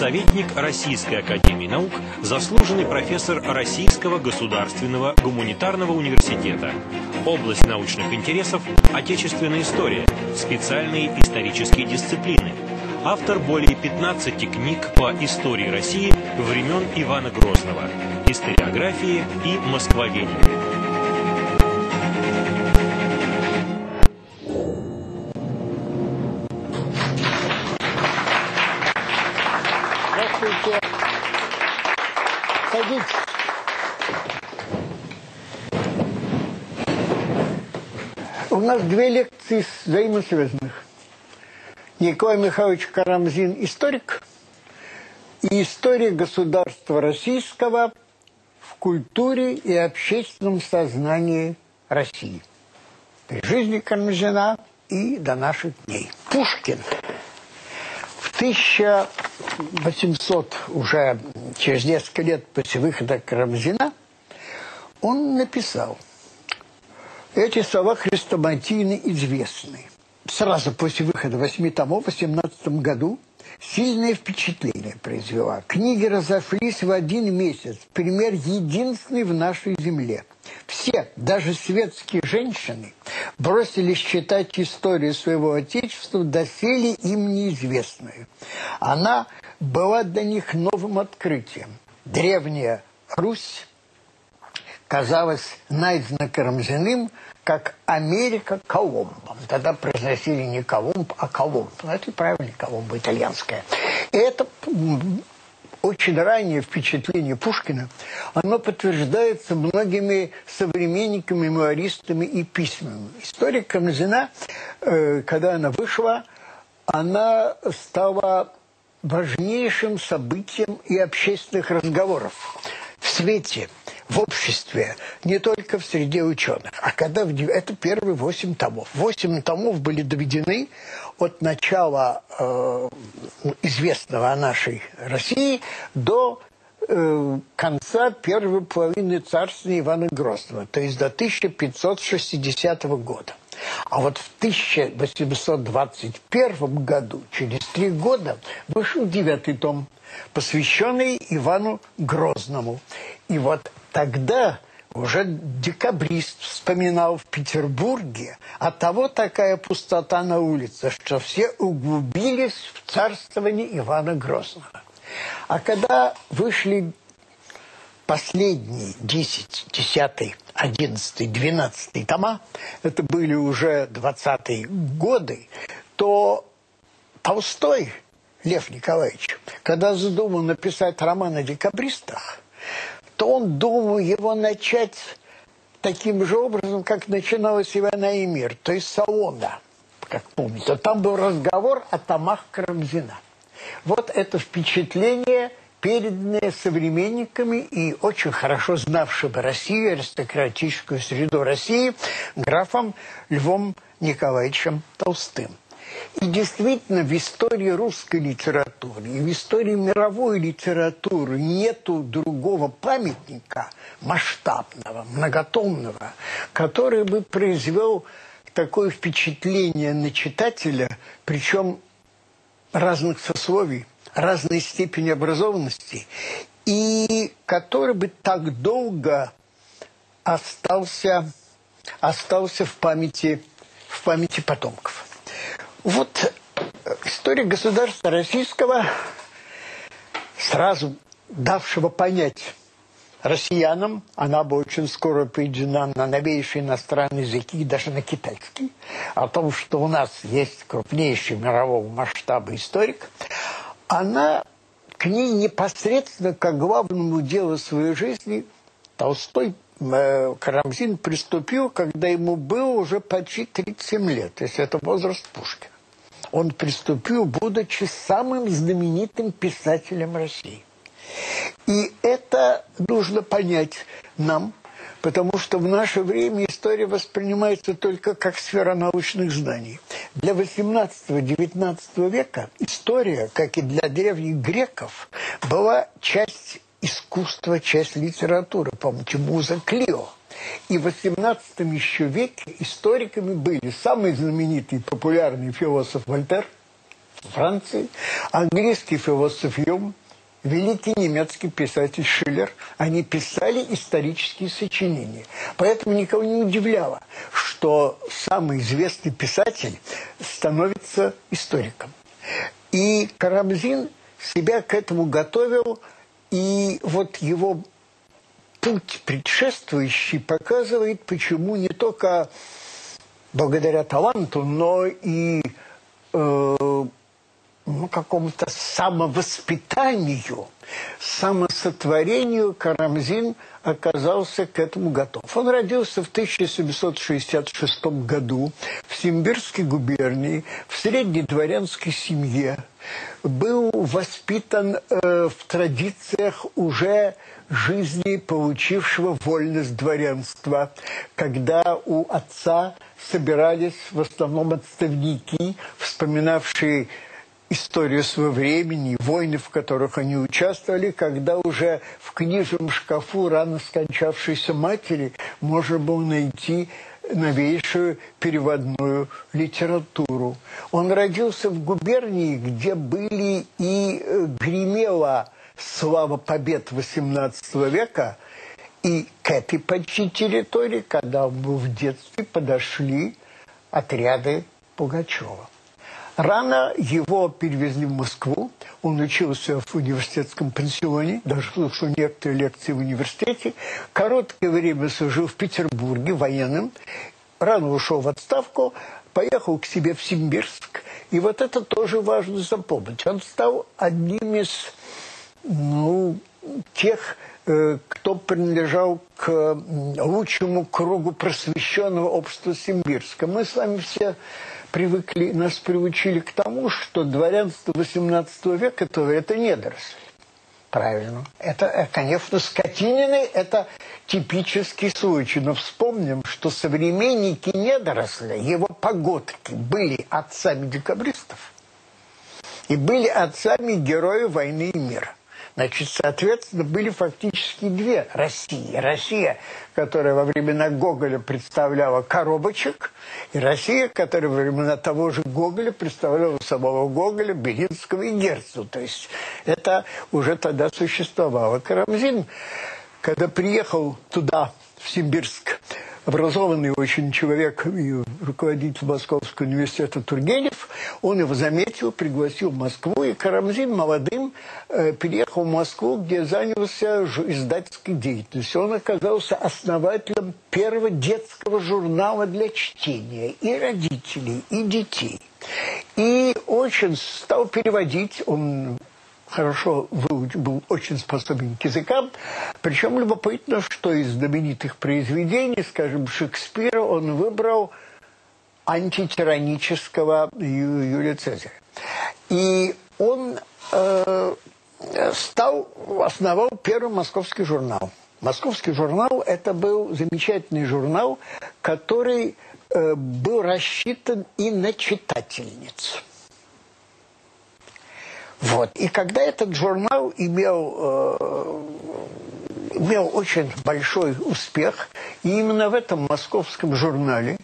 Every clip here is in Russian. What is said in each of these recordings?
Советник Российской Академии Наук, заслуженный профессор Российского государственного гуманитарного университета. Область научных интересов – отечественная история, специальные исторические дисциплины. Автор более 15 книг по истории России времен Ивана Грозного, историографии и москвоведении. Нас две лекции взаимосвязанных. Николай Михайлович Карамзин – историк, и история государства российского в культуре и общественном сознании России. При жизни Карамзина и до наших дней. Пушкин в 1800, уже через несколько лет после выхода Карамзина, он написал – эти слова хрестоматийны известны. Сразу после выхода восьми томов в 18 году сильное впечатление произвела. Книги разошлись в один месяц. Пример единственный в нашей земле. Все, даже светские женщины, бросились читать историю своего отечества, доселе им неизвестную. Она была для них новым открытием. Древняя Русь казалась найдена Карамзиным как Америка Колумбом. Тогда произносили не Колумб, а Колумб. Но это правильно, Колумба итальянская. И это очень раннее впечатление Пушкина, оно подтверждается многими современниками, мемуаристами и письмами. История Карамзина, э, когда она вышла, она стала важнейшим событием и общественных разговоров в свете – в обществе, не только в среде ученых. А когда в, это первые восемь томов. Восемь томов были доведены от начала э, известного о нашей России до э, конца первой половины царствования Ивана Грозного, то есть до 1560 года. А вот в 1821 году, через три года, вышел девятый том, посвященный Ивану Грозному. И вот тогда уже декабрист вспоминал в Петербурге, от того такая пустота на улице, что все углубились в царствование Ивана Грозного. А когда вышли последние 10, 10, 11, 12 тома, это были уже 20-е годы, то Толстой Лев Николаевич, когда задумал написать роман о декабристах, то он думал его начать таким же образом, как начиналась «Ивана и мир», то есть салона, как помните. Там был разговор о томах Карамзина. Вот это впечатление, переданное современниками и очень хорошо знавшим Россию, аристократическую среду России, графом Львом Николаевичем Толстым. И действительно, в истории русской литературы и в истории мировой литературы нету другого памятника масштабного, многотомного, который бы произвел такое впечатление на читателя, причем разных сословий, разной степени образованности, и который бы так долго остался, остался в памяти, в памяти потомков. Вот э, история государства российского, сразу давшего понять россиянам, она бы очень скоро переведена на новейшие иностранные языки, даже на китайский, о том, что у нас есть крупнейший мирового масштаба историк, она к ней непосредственно, как главному делу своей жизни, Толстой Карамзин приступил, когда ему было уже почти 37 лет. То есть это возраст Пушкина он приступил, будучи самым знаменитым писателем России. И это нужно понять нам, потому что в наше время история воспринимается только как сфера научных знаний. Для XVIII-XIX века история, как и для древних греков, была часть искусства, часть литературы. Помните, муза Клио – и в XVIII еще веке историками были самый знаменитый популярный философ Вольтер, Франции, английский философ Юм, великий немецкий писатель Шиллер, они писали исторические сочинения. Поэтому никого не удивляло, что самый известный писатель становится историком. И Карамзин себя к этому готовил, и вот его путь предшествующий показывает, почему не только благодаря таланту, но и э, ну, какому-то самовоспитанию, самосотворению Карамзин оказался к этому готов. Он родился в 1766 году в Симбирской губернии, в средней дворянской семье. Был воспитан э, в традициях уже жизни, получившего вольность дворянства, когда у отца собирались в основном отставники, вспоминавшие историю своего времени, войны, в которых они участвовали, когда уже в книжном шкафу рано скончавшейся матери можно было найти новейшую переводную литературу. Он родился в губернии, где были и э, гремела слава побед XVIII века, и к этой почти территории, когда он в детстве, подошли отряды Пугачева. Рано его перевезли в Москву. Он учился в университетском пансионе, даже слушал некоторые лекции в университете. Короткое время служил в Петербурге военным. Рано ушел в отставку, поехал к себе в Симбирск. И вот это тоже важно запомнить. Он стал одним из ну, тех, э, кто принадлежал к лучшему кругу просвещенного общества Симбирска. Мы с вами все привыкли, нас приучили к тому, что дворянство XVIII века – это, недоросль. Правильно. Это, э, конечно, скотинины – это типический случай. Но вспомним, что современники недоросля, его погодки, были отцами декабристов и были отцами героев войны и мира. Значит, соответственно, были фактически две России. Россия, которая во времена Гоголя представляла коробочек, и Россия, которая во времена того же Гоголя представляла самого Гоголя, Белинского и Герцу. То есть это уже тогда существовало. Карамзин, когда приехал туда, в Симбирск, образованный очень человек и руководитель Московского университета Тургенев, он его заметил, пригласил в Москву, и Карамзин молодым э, переехал в Москву, где занялся издательской деятельностью. Он оказался основателем первого детского журнала для чтения и родителей, и детей. И очень стал переводить, он хорошо выучил, был очень способен к языкам. Причем любопытно, что из знаменитых произведений, скажем, Шекспира, он выбрал антитиранического Ю, Юлия Цезаря. И он э, стал, основал первый московский журнал. Московский журнал – это был замечательный журнал, который э, был рассчитан и на читательниц. Вот. И когда этот журнал имел, э, имел очень большой успех, и именно в этом московском журнале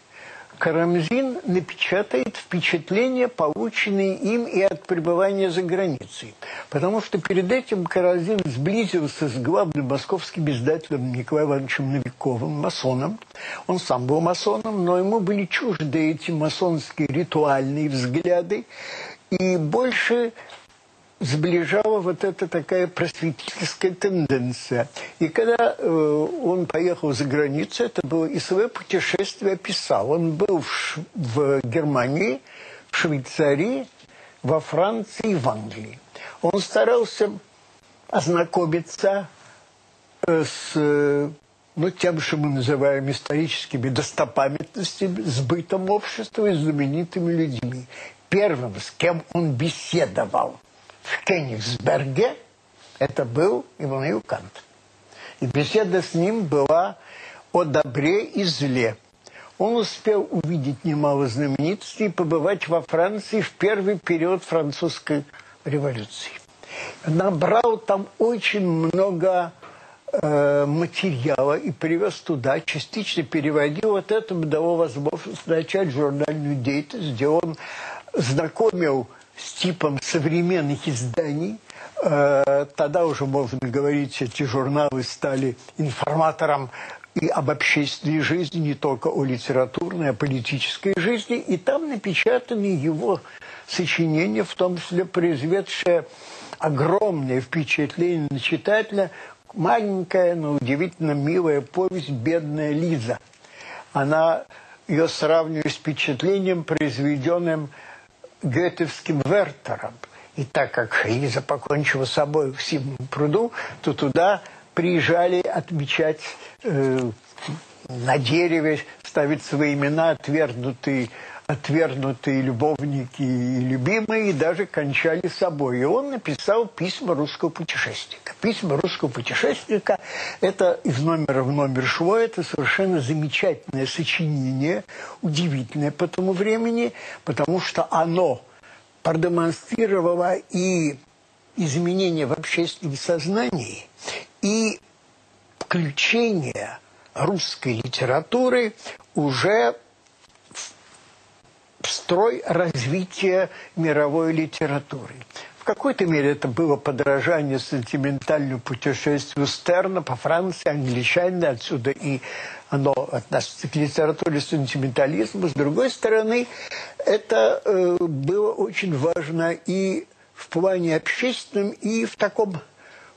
Карамзин напечатает впечатления, полученные им и от пребывания за границей. Потому что перед этим Карамзин сблизился с главным московским издателем Николаем Ивановичем Новиковым, масоном. Он сам был масоном, но ему были чужды эти масонские ритуальные взгляды. И больше сближала вот эта такая просветительская тенденция. И когда э, он поехал за границу, это было и свое путешествие описал. Он был в, в Германии, в Швейцарии, во Франции и в Англии. Он старался ознакомиться э, с ну, тем, что мы называем историческими достопамятностями, с бытом общества и знаменитыми людьми. Первым, с кем он беседовал – в Кенигсберге, это был Иммануил Кант. И беседа с ним была о добре и зле. Он успел увидеть немало знаменитостей и побывать во Франции в первый период французской революции. Набрал там очень много э, материала и привез туда, частично переводил. Вот это дало возможность начать журнальную деятельность, где он знакомил с типом современных изданий. Э, тогда уже, можно говорить, эти журналы стали информатором и об общественной жизни, не только о литературной, о политической жизни. И там напечатаны его сочинения, в том числе произведшие огромное впечатление на читателя, маленькая, но удивительно милая повесть «Бедная Лиза». Она ее сравнивает с впечатлением, произведенным гетевским Вертером. И так как Лиза покончила с собой в Сивном пруду, то туда приезжали отмечать э, на дереве, ставить свои имена отвергнутые отвергнутые любовники и любимые, даже кончали собой. И он написал письма русского путешественника. Письма русского путешественника – это из номера в номер шло, это совершенно замечательное сочинение, удивительное по тому времени, потому что оно продемонстрировало и изменения в общественном сознании, и включение русской литературы уже строй развития мировой литературы. В какой-то мере это было подражание сентиментальному путешествию Стерна по Франции, англичане, отсюда и оно относится к литературе сентиментализма. С другой стороны, это э, было очень важно и в плане общественном, и в таком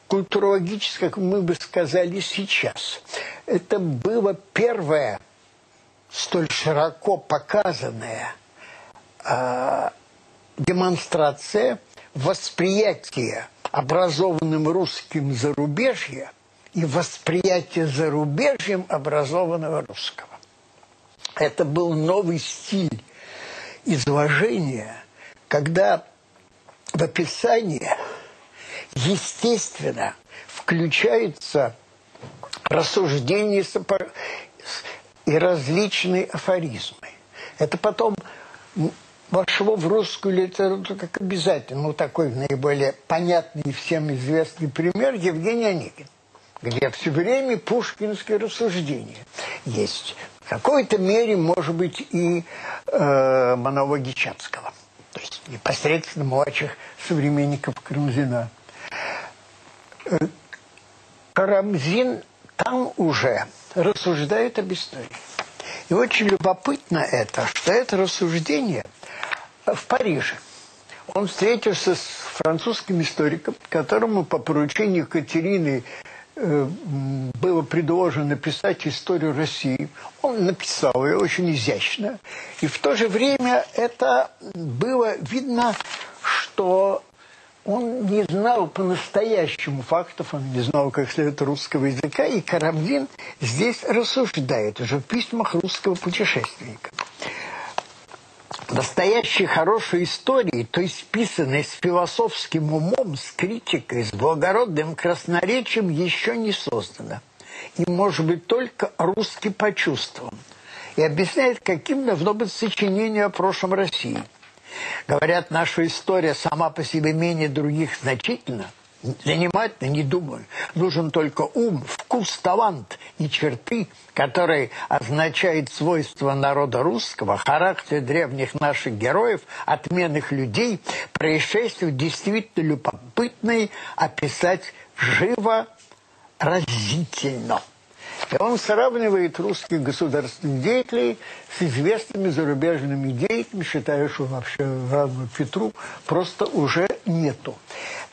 культурологическом, как мы бы сказали сейчас. Это было первое столь широко показанное э, демонстрация восприятия образованным русским зарубежья и восприятие зарубежьем образованного русского. Это был новый стиль изложения, когда в описание естественно включаются рассуждения и различные афоризмы. Это потом вошло в русскую литературу как обязательно. Ну, такой наиболее понятный и всем известный пример Евгений Онегин, где все время пушкинское рассуждение есть. В какой-то мере, может быть, и э, монологи Чацкого. То есть непосредственно младших современников Карамзина. Э, Карамзин там уже рассуждает об истории. И очень любопытно это, что это рассуждение в Париже. Он встретился с французским историком, которому по поручению Катерины э, было предложено написать историю России. Он написал ее очень изящно. И в то же время это было видно, что он не знал по-настоящему фактов, он не знал как следует русского языка, и Карамзин здесь рассуждает уже в письмах русского путешественника. Настоящие хорошие истории, то есть писанные с философским умом, с критикой, с благородным красноречием, еще не создано. И, может быть, только русский по. И объясняет, каким должно быть сочинение о прошлом России – Говорят, наша история сама по себе менее других значительна. Занимательно, не думаю. Нужен только ум, вкус, талант и черты, которые означают свойства народа русского, характер древних наших героев, отменных людей, происшествия действительно любопытные, описать живо, разительно. Он сравнивает русских государственных деятелей с известными зарубежными деятелями, считая, что вообще равно Петру просто уже нету.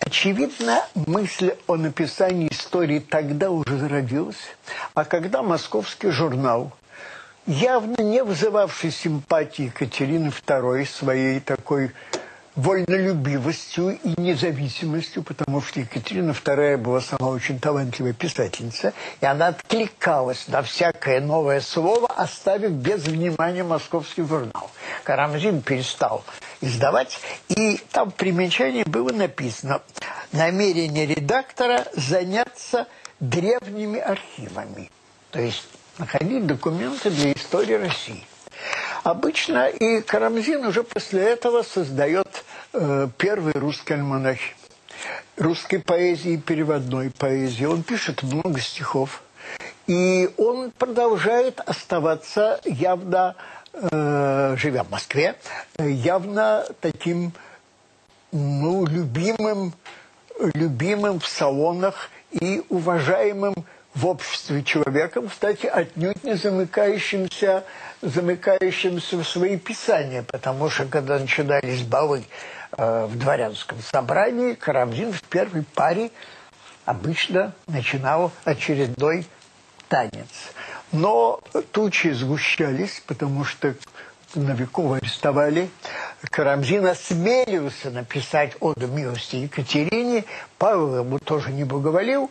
Очевидно, мысль о написании истории тогда уже зародилась, а когда московский журнал, явно не вызывавший симпатии Екатерины II своей такой вольнолюбивостью и независимостью, потому что Екатерина II была сама очень талантливая писательница, и она откликалась на всякое новое слово, оставив без внимания московский журнал. Карамзин перестал издавать, и там в примечании было написано намерение редактора заняться древними архивами, то есть находить документы для истории России. Обычно и Карамзин уже после этого создает э, первый русский альманах русской поэзии переводной поэзии. Он пишет много стихов. И он продолжает оставаться явно, э, живя в Москве, явно таким ну, любимым, любимым в салонах и уважаемым в обществе человеком, кстати, отнюдь не замыкающимся, замыкающимся в свои писания, потому что когда начинались балы э, в дворянском собрании, Карамзин в первой паре обычно начинал очередной танец. Но тучи сгущались, потому что Новикова арестовали. Карамзин осмелился написать оду милости Екатерине. Павел ему тоже не благоволил.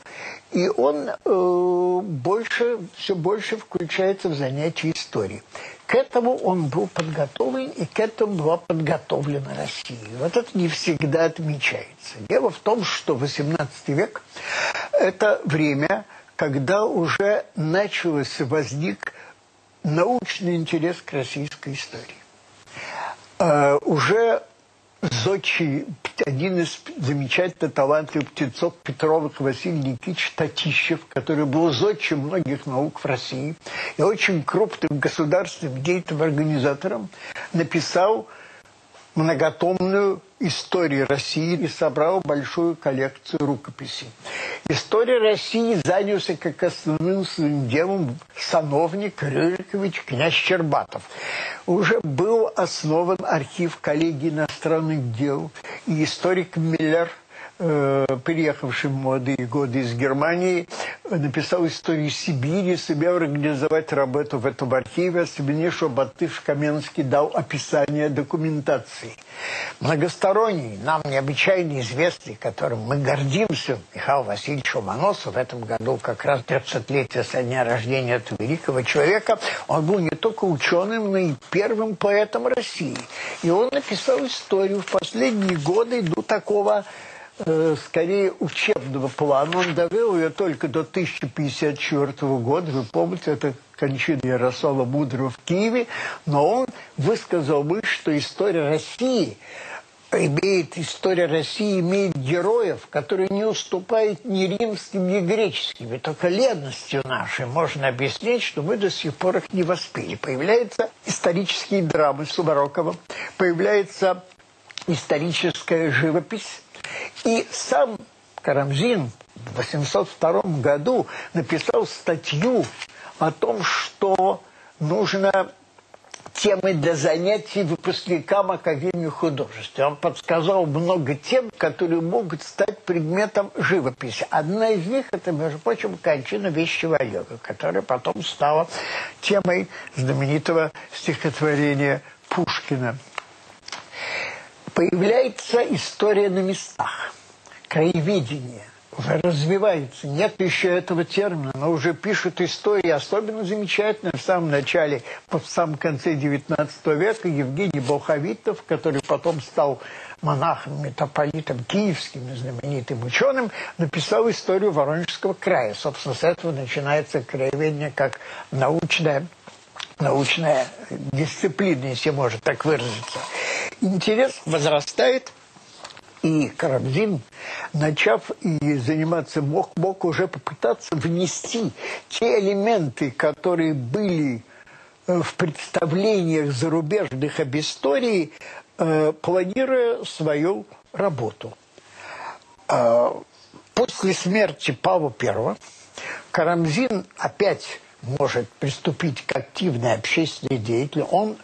И он э, больше, все больше включается в занятия истории. К этому он был подготовлен, и к этому была подготовлена Россия. Вот это не всегда отмечается. Дело в том, что XVIII век – это время, когда уже начался возник научный интерес к российской истории. Uh, уже зодчий, один из замечательно талантливых птенцов Петровых Василий Никитич Татищев, который был зодчим многих наук в России и очень крупным государственным деятельным организатором, написал многотомную историю России и собрал большую коллекцию рукописей. История России занялся как основным своим делом сановник Рюрикович князь Щербатов. Уже был основан архив коллегии иностранных дел, и историк Миллер – э, приехавший в молодые годы из Германии, написал историю Сибири, себе организовать работу в этом архиве, особенно, что Батыш Каменский дал описание документации. Многосторонний, нам необычайно известный, которым мы гордимся, Михаил Васильевич Ломоносов, в этом году как раз 300-летие со дня рождения этого великого человека, он был не только ученым, но и первым поэтом России. И он написал историю в последние годы до такого Э, скорее учебного плана. Он довел ее только до 1054 года. Вы помните, это кончина Ярослава Мудрого в Киеве. Но он высказал мысль, что история России имеет, история России имеет героев, которые не уступают ни римским, ни греческим. И только ленностью нашей можно объяснить, что мы до сих пор их не воспели. Появляются исторические драмы Сумарокова, появляется историческая живопись, и сам Карамзин в 802 году написал статью о том, что нужно темы для занятий выпускникам Академии художеств. Он подсказал много тем, которые могут стать предметом живописи. Одна из них – это, между прочим, кончина вещего йога, которая потом стала темой знаменитого стихотворения Пушкина появляется история на местах, краеведение уже развивается. Нет еще этого термина, но уже пишут истории, особенно замечательно в самом начале, в самом конце XIX века Евгений Болховитов, который потом стал монахом, митрополитом киевским, знаменитым ученым, написал историю Воронежского края. Собственно, с этого начинается краеведение как научная, научная дисциплина, если можно так выразиться интерес возрастает, и Карамзин, начав и заниматься, мог, мог уже попытаться внести те элементы, которые были э, в представлениях зарубежных об истории, э, планируя свою работу. Э, после смерти Павла I Карамзин опять может приступить к активной общественной деятельности. Он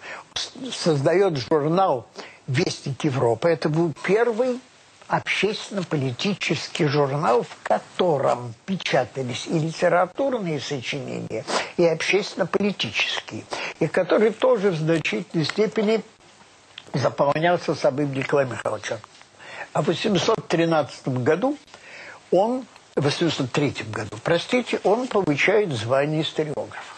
создает журнал «Вестник Европы». Это был первый общественно-политический журнал, в котором печатались и литературные сочинения, и общественно-политические, и который тоже в значительной степени заполнялся самим Николаем Михайловичем. А в 813 году он, в 803 году, простите, он получает звание историографа.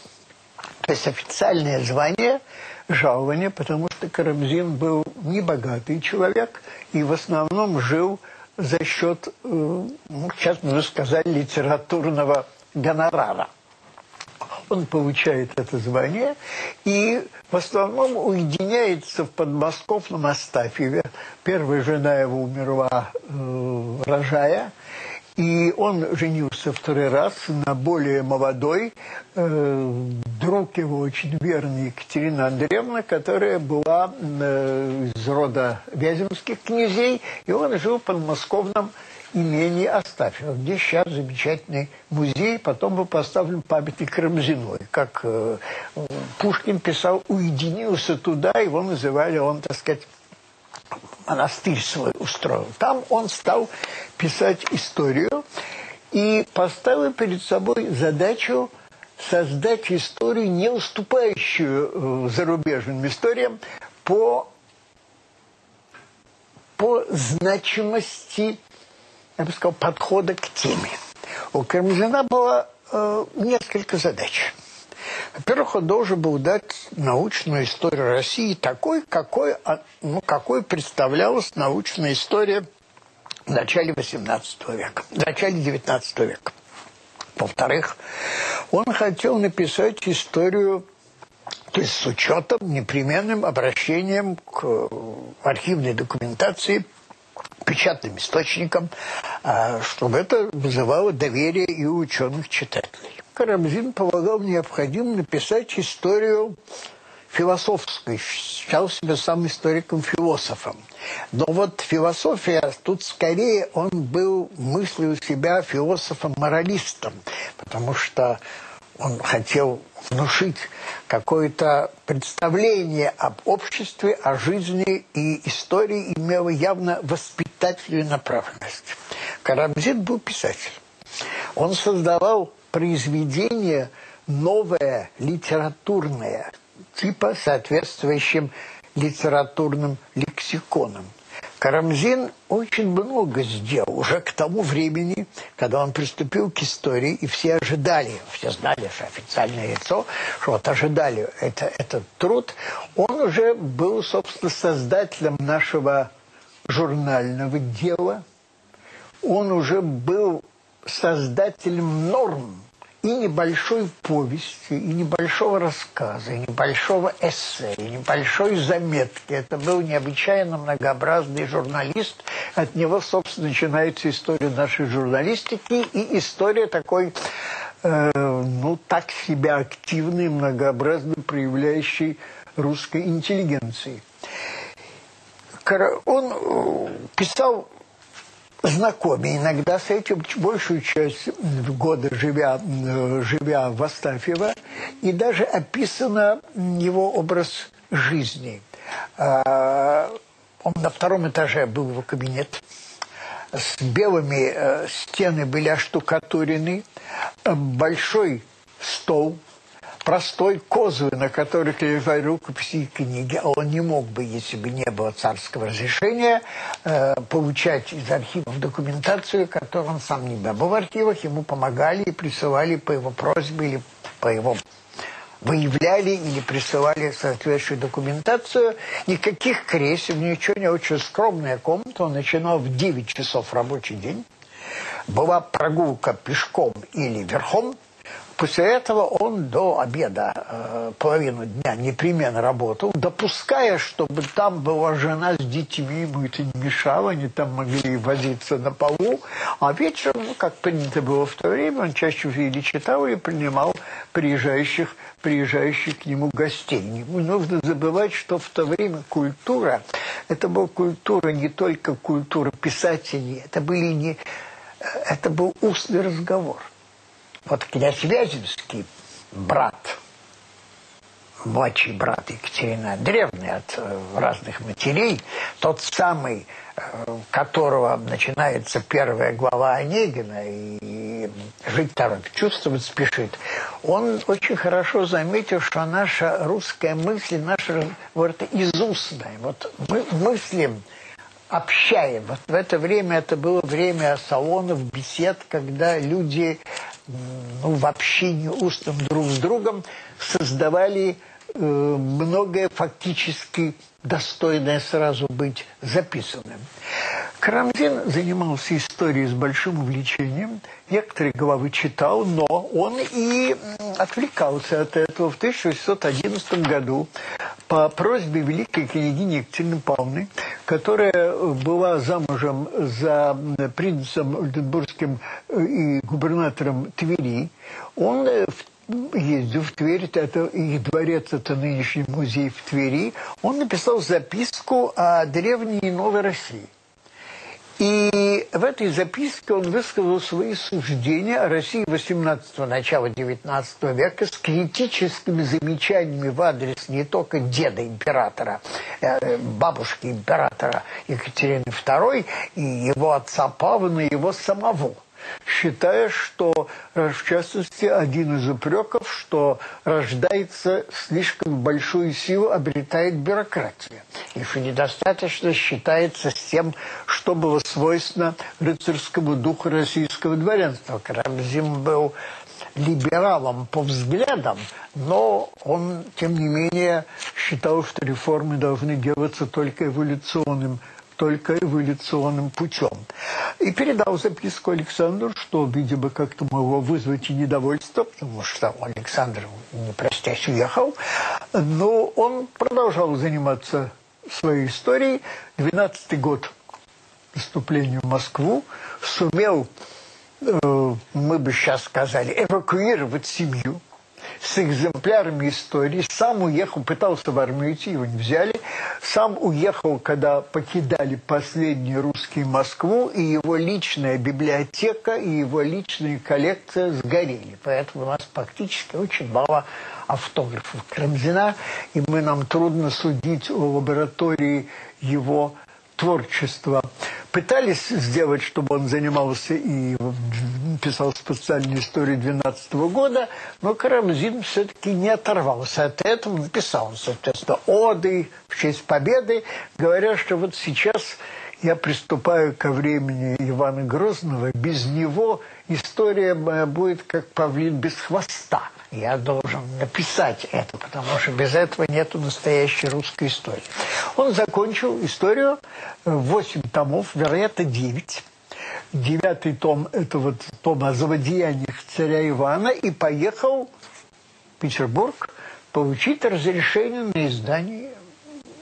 То есть официальное звание – жалование, потому что Карамзин был небогатый человек и в основном жил за счет, э, ну, сейчас мы сказали, литературного гонорара. Он получает это звание и в основном уединяется в подмосковном Астафьеве. Первая жена его умерла, э, рожая, И он женился второй раз на более молодой, э, друг его очень верный Екатерина Андреевна, которая была э, из рода Вяземских князей, и он жил в подмосковном имении Астафьева, где сейчас замечательный музей, потом был поставлен памятник Карамзиной. Как э, Пушкин писал, уединился туда, его называли, он, так сказать, монастырь свой устроил. Там он стал писать историю и поставил перед собой задачу создать историю, не уступающую э, зарубежным историям по, по значимости, я бы сказал, подхода к теме. У Кармазина было э, несколько задач. Во-первых, он должен был дать научную историю России такой, какой, ну, какой представлялась научная история в начале XVIII века, в начале XIX века. Во-вторых, он хотел написать историю, то есть с учетом, непременным обращением к архивной документации, печатным источникам, а, чтобы это вызывало доверие и ученых-читателей. Карамзин полагал необходимым написать историю философской, считал себя сам историком-философом. Но вот философия, тут скорее он был, мыслил себя философом-моралистом, потому что он хотел внушить какое-то представление об обществе, о жизни и истории, имело явно воспитательную направленность. Карамзин был писатель. Он создавал произведение новое, литературное, типа соответствующим литературным лексиконом. Карамзин очень много сделал уже к тому времени, когда он приступил к истории, и все ожидали, все знали, что официальное лицо, что вот ожидали это, этот труд, он уже был, собственно, создателем нашего журнального дела, он уже был создателем норм и небольшой повести, и небольшого рассказа, и небольшого эссе, и небольшой заметки. Это был необычайно многообразный журналист. От него, собственно, начинается история нашей журналистики и история такой, э, ну, так себя активной, многообразно проявляющей русской интеллигенции. Он э, писал знакомы иногда с этим, большую часть года живя, живя в Астафьево, и даже описано его образ жизни. А, он на втором этаже был его кабинет, с белыми э, стены были оштукатурены, большой стол – простой козы, на которых лежали рукописи и книги, а он не мог бы, если бы не было царского разрешения, э, получать из архивов документацию, которую он сам не был в архивах, ему помогали и присылали по его просьбе или по его выявляли или присылали соответствующую документацию. Никаких кресел, ничего не очень скромная комната. Он начинал в 9 часов рабочий день. Была прогулка пешком или верхом – После этого он до обеда э, половину дня непременно работал, допуская, чтобы там была жена с детьми, ему это не мешало, они там могли возиться на полу. А вечером, ну, как принято было в то время, он чаще или читал, или принимал приезжающих, приезжающих к нему гостей. Не нужно забывать, что в то время культура, это была культура не только культура писателей, это, были не, э, это был устный разговор. Вот князь Вяземский, брат, младший брат Екатерины Андреевны от э, разных матерей, тот самый, э, которого начинается первая глава Онегина и «Жить торопит, чувствовать спешит», он очень хорошо заметил, что наша русская мысль, наша вот, изустная. Вот мы мыслим, общаем. Вот в это время, это было время салонов, бесед, когда люди ну, в общении устном друг с другом создавали э, многое фактически достойное сразу быть записанным. Карамзин занимался историей с большим увлечением, некоторые главы читал, но он и отвлекался от этого. В 1811 году по просьбе великой княгини Екатерины Павловны которая была замужем за принцем Ольденбургским и губернатором Твери, он ездил в Тверь, это их дворец, это нынешний музей в Твери, он написал записку о древней и новой России. И в этой записке он высказал свои суждения о России XVIII начала XIX века с критическими замечаниями в адрес не только деда императора, э, бабушки императора Екатерины II и его отца Павла, и его самого – считая, что, в частности, один из упреков, что рождается слишком большую силу, обретает бюрократия. Что недостаточно считается с тем, что было свойственно рыцарскому духу российского дворянства. Карамзин был либералом по взглядам, но он, тем не менее, считал, что реформы должны делаться только эволюционным только эволюционным путем. И передал записку Александру, что, видимо, как-то могло вызвать и недовольство, потому что Александр, не простясь, уехал. Но он продолжал заниматься своей историей. 12 год наступления в Москву сумел, э, мы бы сейчас сказали, эвакуировать семью с экземплярами истории. Сам уехал, пытался в армию идти, его не взяли. Сам уехал, когда покидали последние русские Москву, и его личная библиотека, и его личная коллекция сгорели. Поэтому у нас практически очень мало автографов Крамзина, и мы, нам трудно судить о лаборатории его творчества. Пытались сделать, чтобы он занимался и писал специальную историю 12 года, но Карамзин все-таки не оторвался от этого, написал, соответственно, оды в честь победы, говоря, что вот сейчас я приступаю ко времени Ивана Грозного, без него история моя будет как павлин без хвоста – я должен написать это, потому что без этого нет настоящей русской истории. Он закончил историю, 8 томов, вероятно, 9. Девятый том – это вот том о злодеяниях царя Ивана, и поехал в Петербург получить разрешение на издание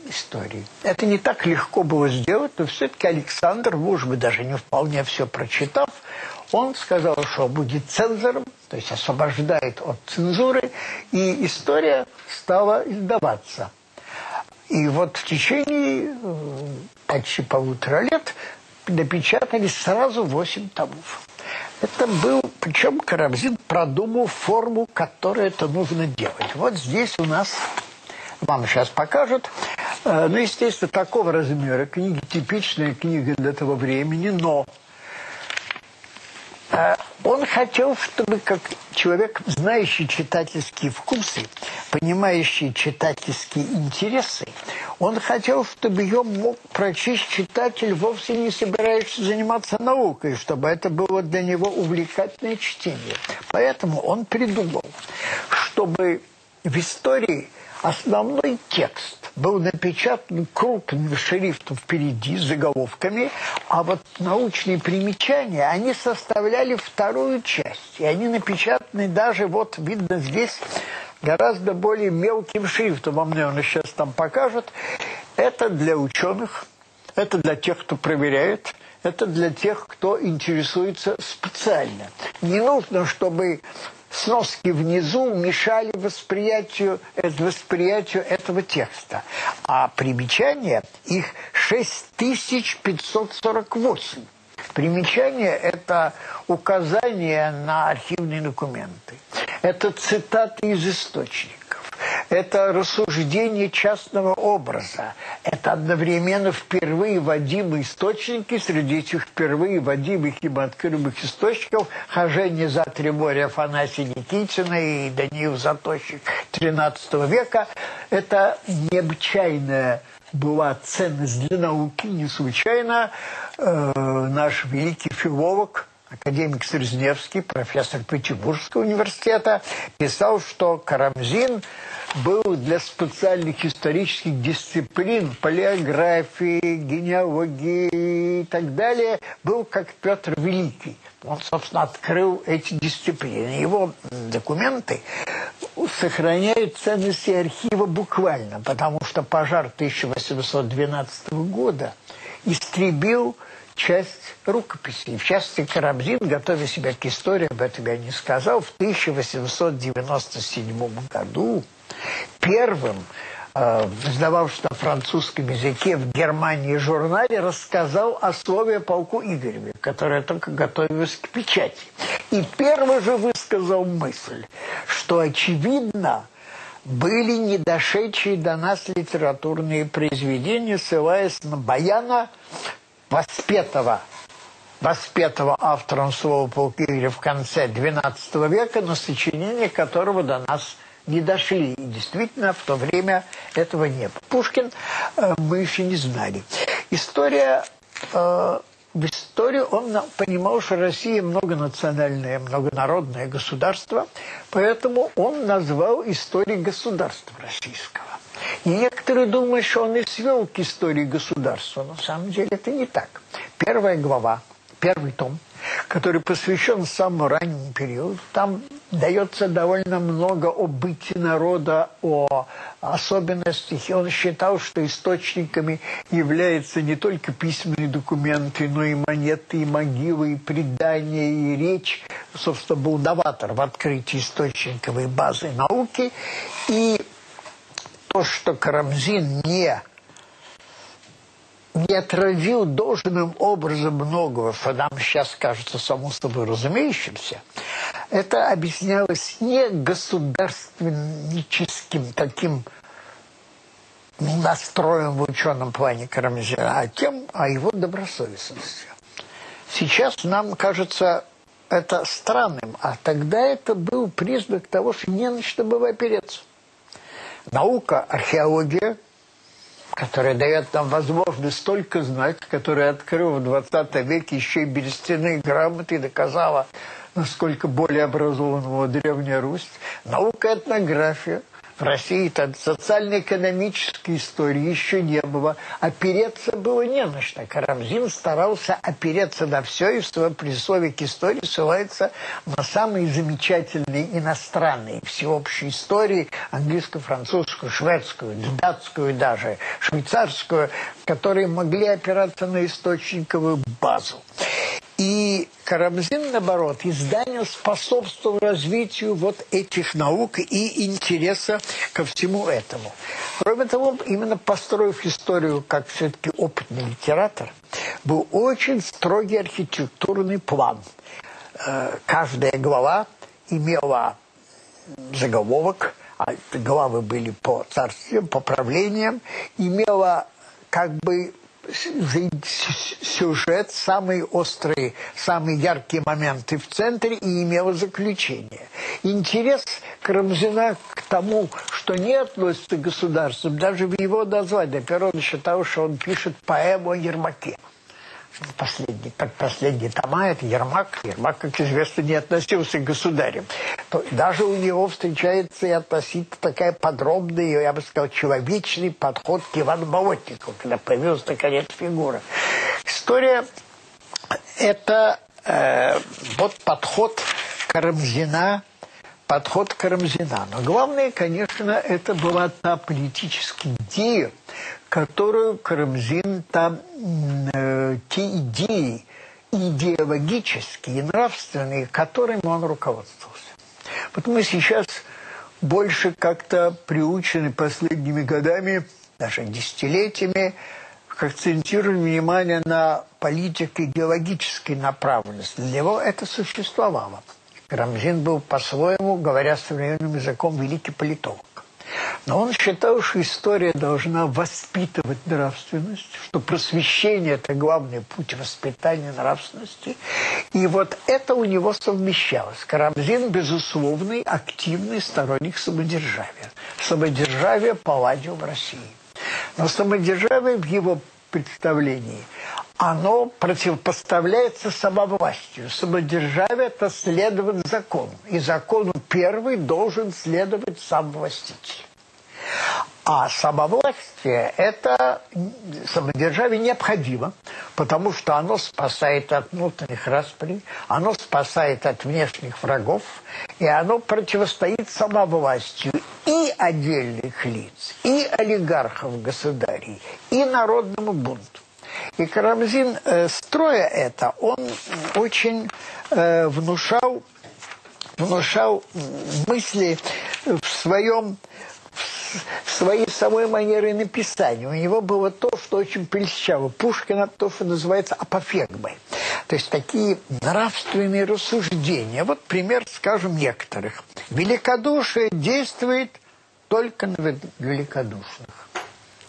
истории. Это не так легко было сделать, но все-таки Александр, может быть, даже не вполне все прочитав, он сказал, что будет цензором, то есть освобождает от цензуры, и история стала издаваться. И вот в течение э, почти полутора лет напечатались сразу восемь томов. Это был, причем Карамзин продумал форму, которую это нужно делать. Вот здесь у нас, вам сейчас покажут, э, ну, естественно, такого размера книги, типичная книга для того времени, но он хотел, чтобы как человек, знающий читательские вкусы, понимающий читательские интересы, он хотел, чтобы ее мог прочесть читатель, вовсе не собирающийся заниматься наукой, чтобы это было для него увлекательное чтение. Поэтому он придумал, чтобы в истории основной текст был напечатан крупным шрифтом впереди, с заголовками, а вот научные примечания, они составляли вторую часть. И они напечатаны даже, вот видно здесь, гораздо более мелким шрифтом. Вам, наверное, сейчас там покажут. Это для ученых, это для тех, кто проверяет, это для тех, кто интересуется специально. Не нужно, чтобы сноски внизу мешали восприятию, э, восприятию этого текста. А примечания, их 6548. Примечание – это указание на архивные документы. Это цитаты из источников это рассуждение частного образа. Это одновременно впервые вводимые источники, среди этих впервые вводимых и открытых источников хожение за три моря Афанасия Никитина и Даниил Затощик XIII века. Это необычайная была ценность для науки, не случайно э, наш великий филолог академик Срезневский, профессор Петербургского университета, писал, что Карамзин был для специальных исторических дисциплин, палеографии, генеалогии и так далее, был как Петр Великий. Он, собственно, открыл эти дисциплины. Его документы сохраняют ценности архива буквально, потому что пожар 1812 года истребил часть рукописей. В частности, Карамзин, готовя себя к истории, об этом я не сказал, в 1897 году первым э, издававшись на французском языке в Германии журнале, рассказал о слове полку Игореве, которое только готовилось к печати. И первый же высказал мысль, что, очевидно, были не дошедшие до нас литературные произведения, ссылаясь на Баяна, воспетого, воспетого автором слова Полкигря в конце XII века, но сочинения которого до нас не дошли. И действительно, в то время этого не было. Пушкин э, мы еще не знали. История э, в истории он понимал, что Россия многонациональное, многонародное государство, поэтому он назвал историей государства российского. Некоторые думают, что он и свел к истории государства. Но на самом деле это не так. Первая глава, первый том – который посвящен самому раннему периоду. Там дается довольно много о бытии народа, о особенностях. И он считал, что источниками являются не только письменные документы, но и монеты, и могилы, и предания, и речь. Собственно, был новатор в открытии источниковой базы науки. И то, что Карамзин не не отразил должным образом многого, что нам сейчас кажется само собой разумеющимся, это объяснялось не государственническим таким настроем в ученом плане Карамзина, а тем о его добросовестности. Сейчас нам кажется это странным, а тогда это был признак того, что не на что было опереться. Наука, археология – которая дает нам возможность столько знать, которая открыла в 20 веке еще и берестяные грамоты и доказала, насколько более образованного Древняя Русь. Наука этнография – России там социально-экономической истории еще не было. Опереться было не на что. Карамзин старался опереться на все, и в своем предисловии к истории ссылается на самые замечательные иностранные всеобщие истории, английскую, французскую, шведскую, датскую даже, швейцарскую, которые могли опираться на источниковую базу. И Карамзин, наоборот, изданию способствовал развитию вот этих наук и интереса ко всему этому. Кроме того, именно построив историю как все-таки опытный литератор, был очень строгий архитектурный план. Э, каждая глава имела заголовок, а главы были по царствиям, по правлениям, имела как бы сюжет, самые острые, самые яркие моменты в центре и имело заключение. Интерес Карамзина к тому, что не относится к государству, даже в его названии. Перрон считал, что он пишет поэму о Ермаке последний, последний тома, это Ермак. Ермак, как известно, не относился к государям. То даже у него встречается и относительно такая подробная, я бы сказал, человечный подход к Ивану Болотнику, когда появилась, наконец, фигура. История – это э, вот подход Карамзина подход Карамзина. Но главное, конечно, это была та политическая идея, которую Карамзин там, э, те идеи идеологические нравственные, которыми он руководствовался. Вот мы сейчас больше как-то приучены последними годами, даже десятилетиями, акцентируем внимание на политике идеологической направленности. Для него это существовало. Карамзин был по-своему, говоря современным языком, великий политолог. Но он считал, что история должна воспитывать нравственность, что просвещение – это главный путь воспитания нравственности. И вот это у него совмещалось. Карамзин – безусловный, активный сторонник самодержавия. Самодержавие палладиум в России. Но самодержавие в его представлении оно противопоставляется самовластию. Самодержавие – это следовать закону. И закону первый должен следовать сам властитель. А самовластие – это самодержавие необходимо, потому что оно спасает от внутренних распри, оно спасает от внешних врагов, и оно противостоит самовластию и отдельных лиц, и олигархов государей, и народному бунту. И Карамзин, э, строя это, он очень э, внушал, внушал мысли в своем своей самой манере написания. У него было то, что очень прельщало. Пушкина то, что называется апофегмой. То есть такие нравственные рассуждения. Вот пример, скажем, некоторых. Великодушие действует только на великодушных.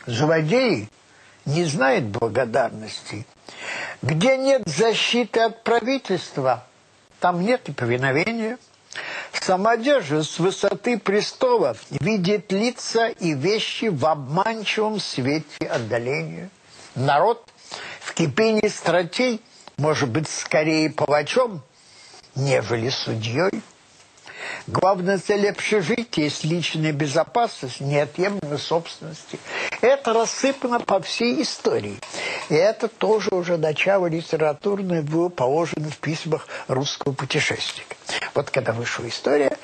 Злодеи не знает благодарности. Где нет защиты от правительства, там нет и повиновения – Самодержец с высоты престола видит лица и вещи в обманчивом свете отдаления. Народ в кипении стратей может быть скорее палачом, нежели судьей. Главная цель общежития есть личная безопасность, неотъемлемой собственности. Это рассыпано по всей истории. И это тоже уже начало литературное было положено в письмах русского путешественника. Вот когда вышла история,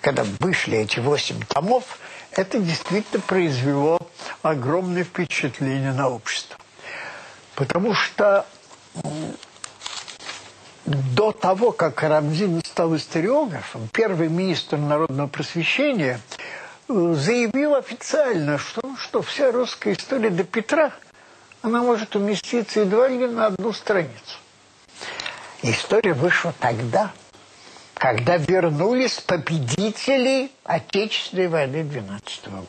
когда вышли эти восемь томов, это действительно произвело огромное впечатление на общество. Потому что до того, как Карамзин стал историографом, первый министр народного просвещения э, заявил официально, что, что вся русская история до Петра, она может уместиться едва ли на одну страницу. История вышла тогда, когда вернулись победители Отечественной войны 12 года.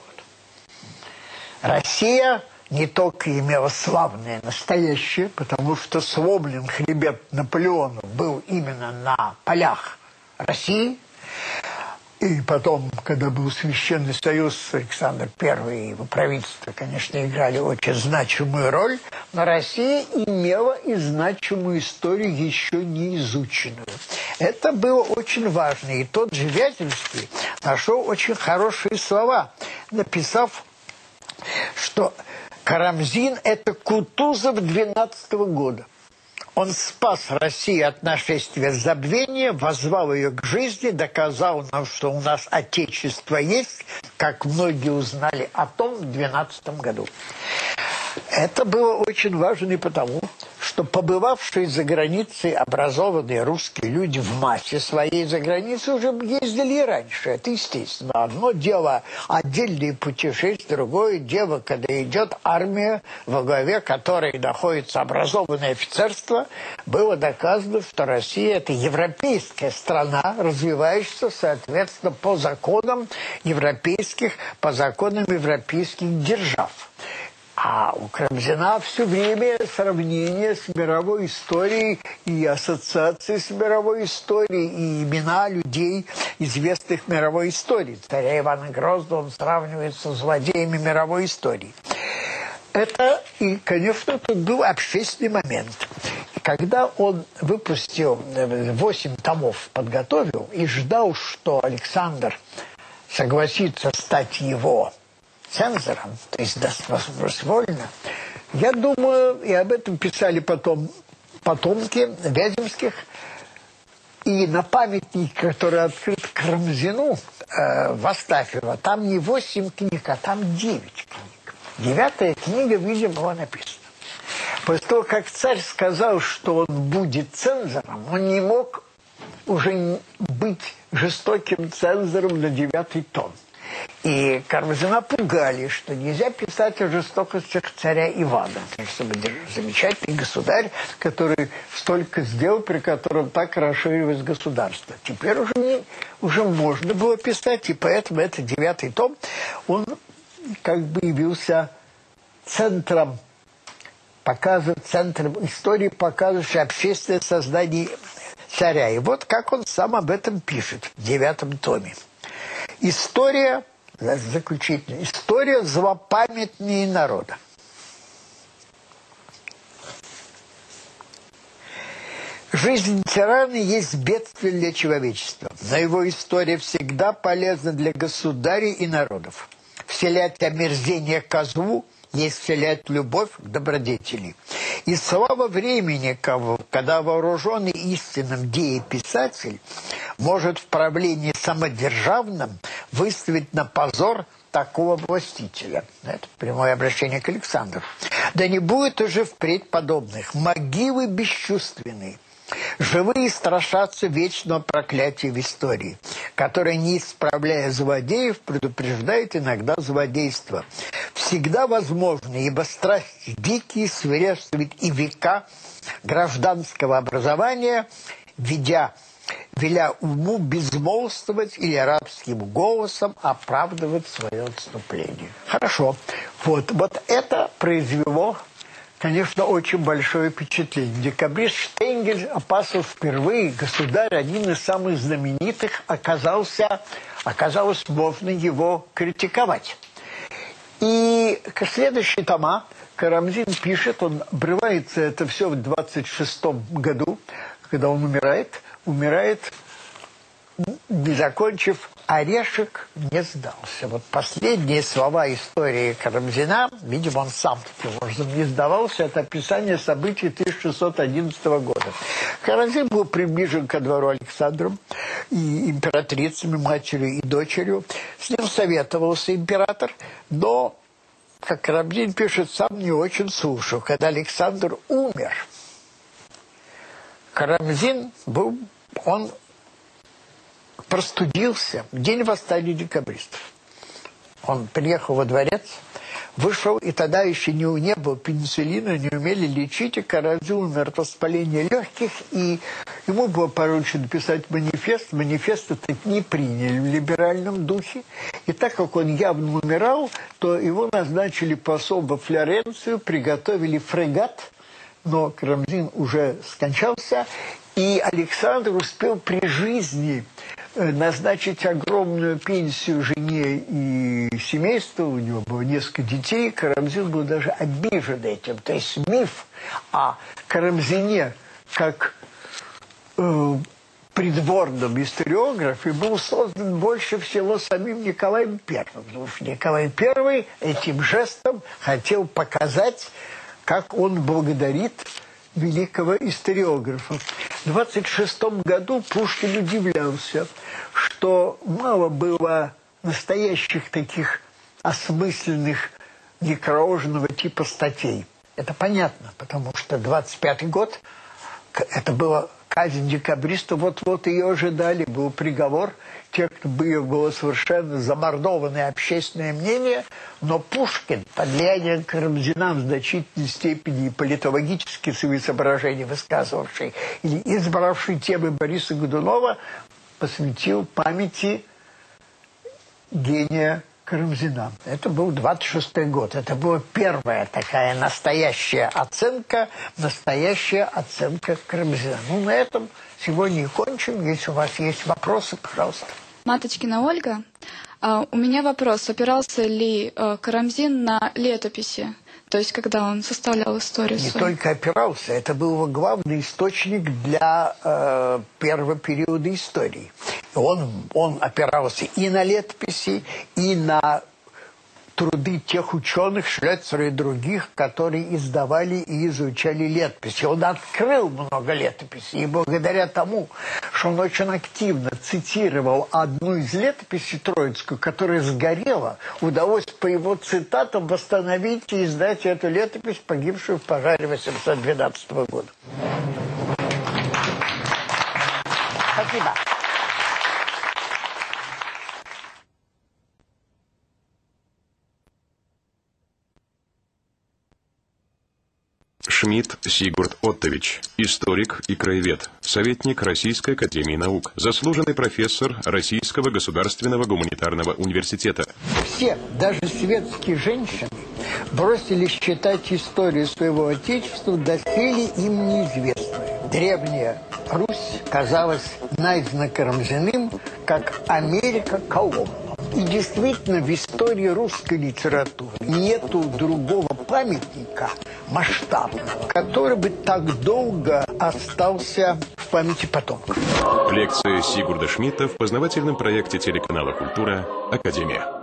Россия не только имела славное настоящее, потому что сломлен хребет Наполеона был именно на полях России. И потом, когда был Священный Союз, Александр I и его правительство, конечно, играли очень значимую роль, но Россия имела и значимую историю, еще не изученную. Это было очень важно. И тот же Вяземский нашел очень хорошие слова, написав, что Карамзин – это Кутузов 12 -го года. Он спас Россию от нашествия забвения, возвал ее к жизни, доказал нам, что у нас Отечество есть, как многие узнали о том в 12 году. Это было очень важно и потому, что побывавшие за границей образованные русские люди в массе своей за границей уже ездили и раньше. Это естественно. Одно дело отдельные путешествия, другое дело, когда идет армия, во главе которой находится образованное офицерство, было доказано, что Россия – это европейская страна, развивающаяся, соответственно, по законам европейских, по законам европейских держав. А у Карамзина все время сравнение с мировой историей и ассоциации с мировой историей, и имена людей, известных мировой истории. Царя Ивана Грозного он сравнивается с злодеями мировой истории. Это, и, конечно, тут был общественный момент. И когда он выпустил э, восемь томов, подготовил и ждал, что Александр согласится стать его цензором, то есть добровольно, я думаю, и об этом писали потом потомки Вяземских, и на памятнике, который открыт Карамзину э, в Астафьево, там не восемь книг, а там девять книг. Девятая книга, видимо, была написана. После того, как царь сказал, что он будет цензором, он не мог уже быть жестоким цензором на девятый том. И Кармазина пугали, что нельзя писать о жестокостях царя Ивана. Конечно, замечательный государь, который столько сделал, при котором так расширилось государство. Теперь уже, не, уже можно было писать, и поэтому это девятый том, он как бы явился центром показа, центром истории, показывающей общественное сознание царя. И вот как он сам об этом пишет в девятом томе. История, заключительная, история злопамятнее народа. Жизнь тирана есть бедствие для человечества, но его история всегда полезна для государей и народов. Вселять омерзение козлу, есть вселять любовь к добродетели. И слава времени, когда вооруженный истинным дееписатель может в правлении самодержавном выставить на позор такого властителя. Это прямое обращение к Александру. Да не будет уже впредь подобных. Могилы бесчувственные. Живые страшатся вечного проклятия в истории, которое, не исправляя злодеев, предупреждает иногда злодейство. Всегда возможно, ибо страсть дикие свирепствует и века гражданского образования, ведя веля уму безмолвствовать или арабским голосом оправдывать свое отступление. Хорошо. Вот, вот это произвело, конечно, очень большое впечатление. Декабрист Штенгель опасал впервые, государь, один из самых знаменитых, оказался, оказалось, можно его критиковать. И к следующей тома Карамзин пишет, он обрывается это все в 26 году, когда он умирает, умирает, закончив, орешек не сдался. Вот последние слова истории Карамзина, видимо, он сам таким образом не сдавался, это описание событий 1611 года. Карамзин был приближен ко двору Александром и императрицами, матерью и дочерью. С ним советовался император, но, как Карамзин пишет, сам не очень слушал. Когда Александр умер, Карамзин был, он простудился в день восстания декабристов. Он приехал во дворец, вышел, и тогда еще не, не было пенициллина, не умели лечить, и Карамзин умер от воспаления легких, и ему было поручено писать манифест. Манифест этот не приняли в либеральном духе, и так как он явно умирал, то его назначили посол во Флоренцию, приготовили фрегат – но Карамзин уже скончался, и Александр успел при жизни назначить огромную пенсию жене и семейству, у него было несколько детей, Карамзин был даже обижен этим. То есть миф о Карамзине как э, придворном историографе был создан больше всего самим Николаем Первым. Потому что Николай Первый этим жестом хотел показать как он благодарит великого историографа. В 26 году Пушкин удивлялся, что мало было настоящих таких осмысленных некрожного типа статей. Это понятно, потому что 25 год это было казнь декабриста, вот-вот ее ожидали, был приговор. Те, кто бы было совершенно замордованное общественное мнение, но Пушкин, под влиянием Карамзина в значительной степени политологические свои соображения высказывавший или избравший темы Бориса Годунова, посвятил памяти гения Карамзина. Это был 26-й год. Это была первая такая настоящая оценка, настоящая оценка Карамзина. Ну, на этом сегодня и кончим. Если у вас есть вопросы, пожалуйста. Маточкина Ольга, а, у меня вопрос. Опирался ли э, Карамзин на летописи? То есть, когда он составлял историю Не свою? только опирался, это был его главный источник для э, первого периода истории. Он, он опирался и на летописи, и на труды тех ученых, Шлецера и других, которые издавали и изучали летописи. Он открыл много летописей, и благодаря тому, что он очень активно цитировал одну из летописей Троицкую, которая сгорела, удалось по его цитатам восстановить и издать эту летопись, погибшую в пожаре 812 года. Спасибо. Шмидт Сигурд Оттович, историк и краевед, советник Российской Академии Наук, заслуженный профессор Российского государственного гуманитарного университета. Все, даже светские женщины, бросили считать историю своего Отечества доселе им неизвестной. Древняя Русь казалась найдена Карамзиным как Америка Колумба. И действительно, в истории русской литературы нету другого памятника масштабного, который бы так долго остался в памяти потомков. Лекция Сигурда Шмидта в познавательном проекте телеканала «Культура. Академия».